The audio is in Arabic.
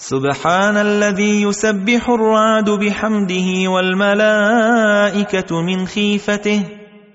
سبحان الذي يسبح الرعد بحمده والملائكة من خيفته